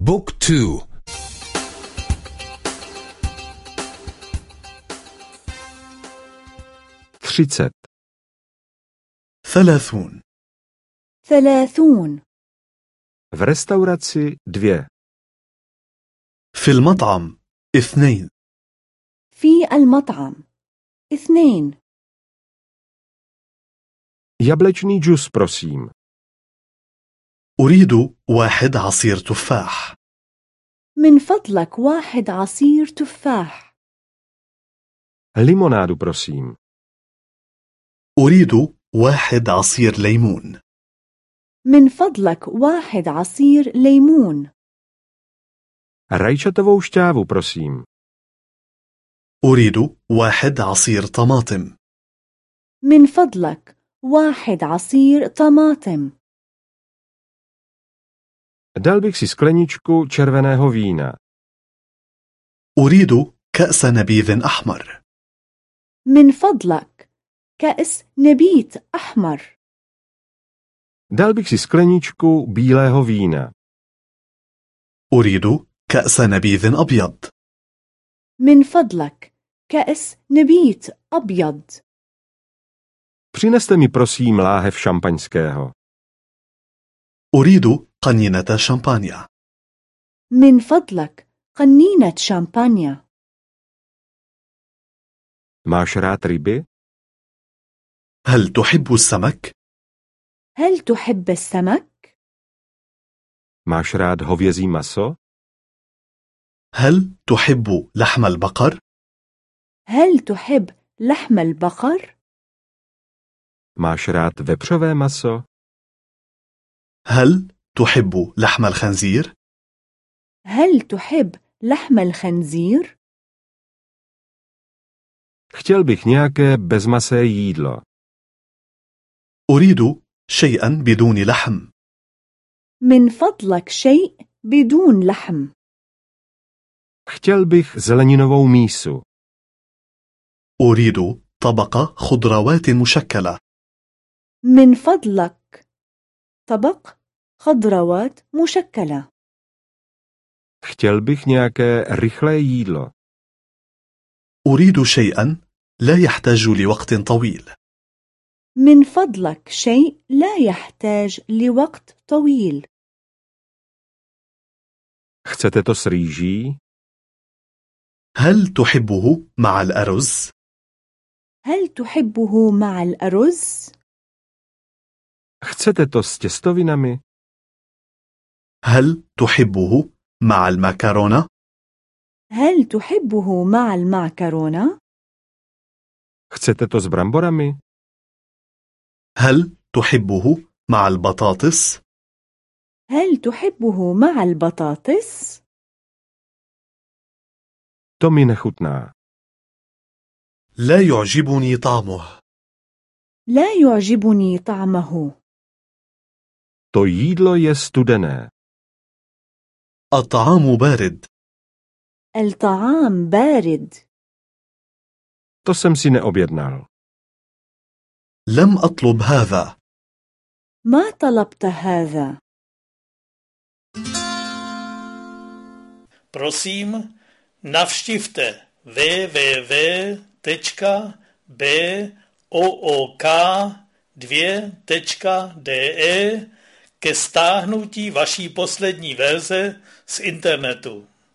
بوك تو. třicet, ثلاثون. ثلاثون. v restauraci dvě, في المطعم اثنين. في المطعم اثنين. Jablečný džus prosím, أريد واحد عصير تفاح. من فضلك واحد عصير تفاح. Limonádu prosím, أريد واحد عصير ليمون. من فضلك واحد عصير ليمون. Rajčatovou šťávu prosím, أريد واحد عصير طماطم. من فضلك واحد عصير طماطم. dal bych si skleničku červeného vína, أريد كأس نبيذ أحمر من فضلك كأس نبيت أحمر dal bych si skleničku bílého vína, أريد كأس نبيذ أبيض من فضلك كأس نبيت أبيض přineste mi prosím láhev šampaňského, أريد قنينة شامبانيا من فضلك قنينة شامبانيا rád ryby? هل تحب السمك؟ هل تحب السمك؟ Máš rád hovězí maso? هل تحب لحم البقر؟ هل تحب لحم البقر؟ Máš rád vepřové maso? هل تحب لحم الخنزير؟ هل تحب لحم الخنزير؟ Chtěl bych nějaké bezmasé jídlo. أريد شيئا بدون لحم من فضلك شيء بدون لحم Chtěl bych zeleninovou mísu. أريد طبق خضروات مشكلة من فضلك طبق خضروات مشكلة Chtěl bych nějaké rychlé jídlo. أريد شيئا لا يحتاج لوقت طويل من فضلك شيء لا يحتاج لوقت طويل Chcete to s rýží? هل تحبه مع الأرز؟ هل تحبه مع الأرز؟ Chcete to s těstovinami? هل تحبه مع المكرونة؟ هل تحبه مع المعكرونة؟ Chcete to s bramborami? هل تحبه مع البطاطس؟ هل تحبه مع البطاطس؟ To mi nechutná. لا يعجبني طعمه لا يعجبني طعمه To jídlo je studené. الطعام بارد الطعام بارد To jsem si neobjednal. لم أطلب هذا ما طلبت هذا Prosím, navštivte www.ook2.de ke stáhnutí vaší poslední verze z internetu.